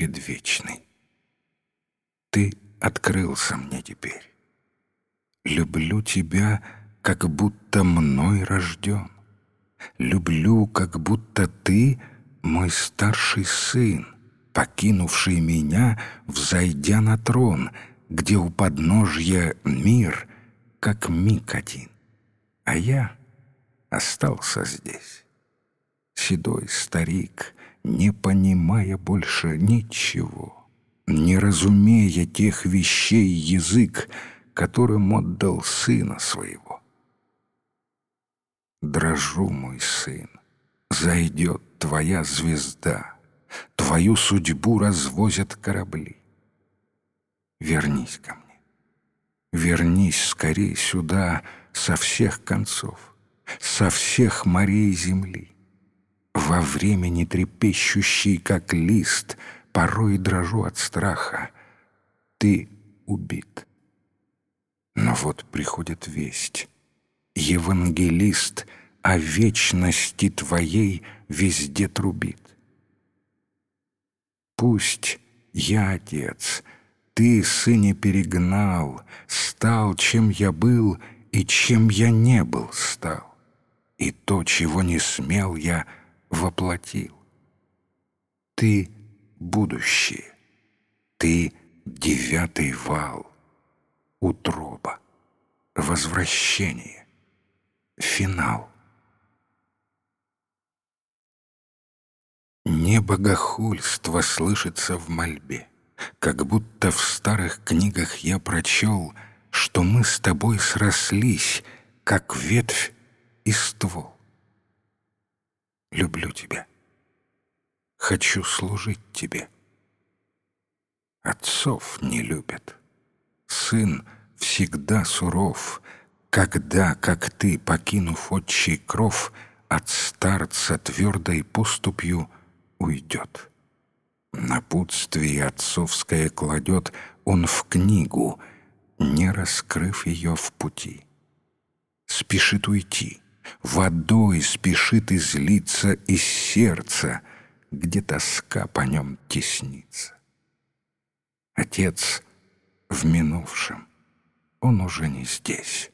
предвечный. Ты открылся мне теперь. Люблю тебя, как будто мной рожден. Люблю, как будто ты мой старший сын, покинувший меня, взойдя на трон, где у подножья мир, как миг один. А я остался здесь. Седой старик, не понимая больше ничего, не разумея тех вещей язык, которым отдал сына своего. Дрожу, мой сын, зайдет твоя звезда, твою судьбу развозят корабли. Вернись ко мне, вернись скорей сюда со всех концов, со всех морей земли. Во времени трепещущий, как лист, порой дрожу от страха. Ты убит. Но вот приходит весть. Евангелист о вечности твоей везде трубит. Пусть я, Отец, ты, Сыне, перегнал, стал, чем я был и чем я не был стал. И то, чего не смел я, воплотил. Ты — будущее, ты — девятый вал, утроба, возвращение, финал. Не богохульство слышится в мольбе, как будто в старых книгах я прочел, что мы с тобой срослись, как ветвь и ствол. Люблю тебя. Хочу служить тебе. Отцов не любят сын всегда суров, когда, как ты, покинув отчий кров, от старца твердой поступью уйдет. Напутствие отцовское кладет он в книгу, не раскрыв ее в пути. Спешит уйти, водой спешит излиться из сердца, где тоска по нем теснится. Отец — в минувшем. Он уже не здесь.